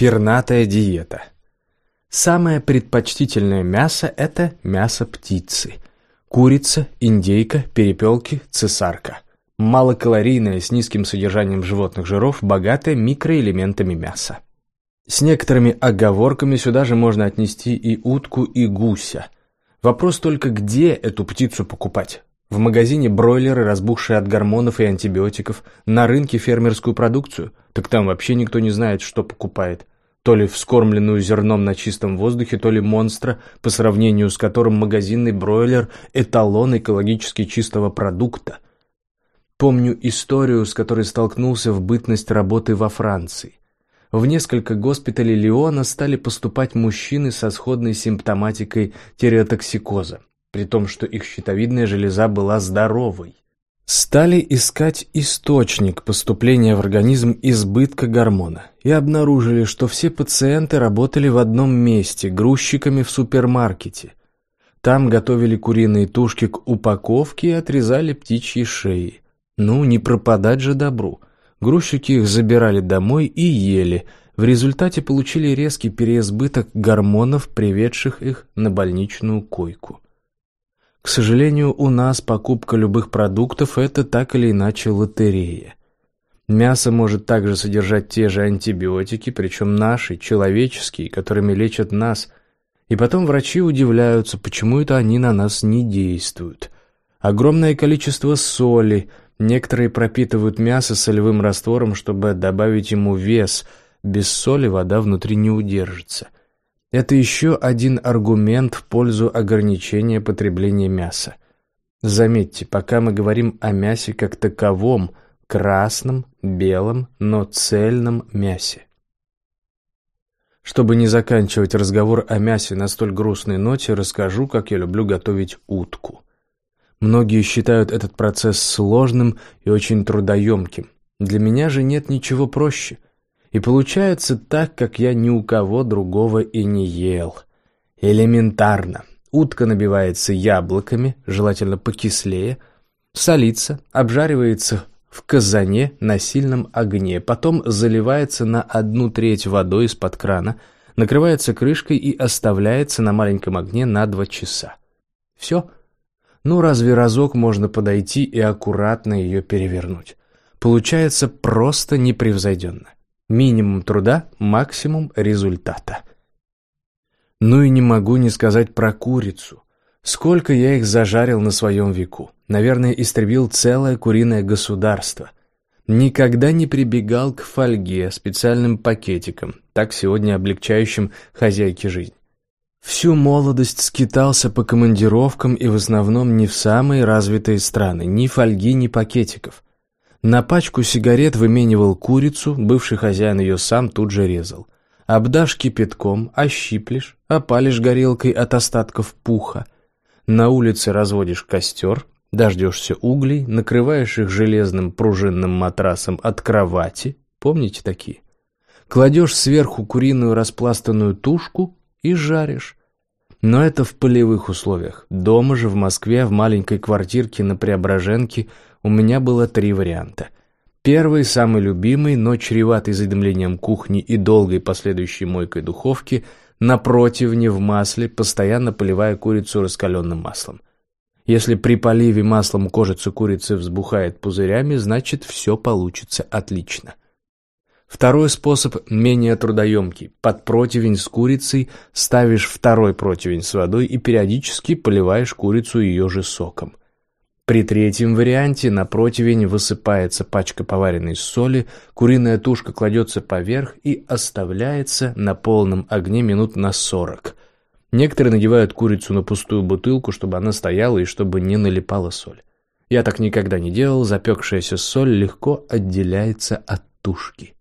Пернатая диета. Самое предпочтительное мясо – это мясо птицы. Курица, индейка, перепелки, цесарка. Малокалорийное, с низким содержанием животных жиров, богатое микроэлементами мясо. С некоторыми оговорками сюда же можно отнести и утку, и гуся. Вопрос только, где эту птицу покупать? В магазине бройлеры, разбухшие от гормонов и антибиотиков, на рынке фермерскую продукцию, так там вообще никто не знает, что покупает то ли вскормленную зерном на чистом воздухе, то ли монстра, по сравнению с которым магазинный бройлер – эталон экологически чистого продукта. Помню историю, с которой столкнулся в бытность работы во Франции. В несколько госпиталей Лиона стали поступать мужчины со сходной симптоматикой тиреотоксикоза, при том, что их щитовидная железа была здоровой. Стали искать источник поступления в организм избытка гормона и обнаружили, что все пациенты работали в одном месте, грузчиками в супермаркете. Там готовили куриные тушки к упаковке и отрезали птичьи шеи. Ну, не пропадать же добру. Грузчики их забирали домой и ели. В результате получили резкий переизбыток гормонов, приведших их на больничную койку. К сожалению, у нас покупка любых продуктов – это так или иначе лотерея. Мясо может также содержать те же антибиотики, причем наши, человеческие, которыми лечат нас. И потом врачи удивляются, почему это они на нас не действуют. Огромное количество соли. Некоторые пропитывают мясо солевым раствором, чтобы добавить ему вес. Без соли вода внутри не удержится. Это еще один аргумент в пользу ограничения потребления мяса. Заметьте, пока мы говорим о мясе как таковом, красном, белом, но цельном мясе. Чтобы не заканчивать разговор о мясе на столь грустной ноте, расскажу, как я люблю готовить утку. Многие считают этот процесс сложным и очень трудоемким. Для меня же нет ничего проще – и получается так, как я ни у кого другого и не ел. Элементарно. Утка набивается яблоками, желательно покислее, солится, обжаривается в казане на сильном огне, потом заливается на одну треть водой из-под крана, накрывается крышкой и оставляется на маленьком огне на два часа. Все. Ну, разве разок можно подойти и аккуратно ее перевернуть? Получается просто непревзойденно. Минимум труда, максимум результата. Ну и не могу не сказать про курицу. Сколько я их зажарил на своем веку. Наверное, истребил целое куриное государство. Никогда не прибегал к фольге, специальным пакетикам, так сегодня облегчающим хозяйке жизнь. Всю молодость скитался по командировкам и в основном не в самые развитые страны, ни фольги, ни пакетиков. На пачку сигарет выменивал курицу, бывший хозяин ее сам тут же резал. Обдашь кипятком, ощиплешь, опалишь горелкой от остатков пуха. На улице разводишь костер, дождешься углей, накрываешь их железным пружинным матрасом от кровати. Помните такие? Кладешь сверху куриную распластанную тушку и жаришь. Но это в полевых условиях. Дома же в Москве, в маленькой квартирке на Преображенке – у меня было три варианта. Первый, самый любимый, но чреватый задымлением кухни и долгой последующей мойкой духовки, на противне в масле, постоянно поливая курицу раскаленным маслом. Если при поливе маслом кожица курицы взбухает пузырями, значит все получится отлично. Второй способ менее трудоемкий. Под противень с курицей ставишь второй противень с водой и периодически поливаешь курицу ее же соком. При третьем варианте на противень высыпается пачка поваренной соли, куриная тушка кладется поверх и оставляется на полном огне минут на сорок. Некоторые надевают курицу на пустую бутылку, чтобы она стояла и чтобы не налипала соль. Я так никогда не делал, запекшаяся соль легко отделяется от тушки.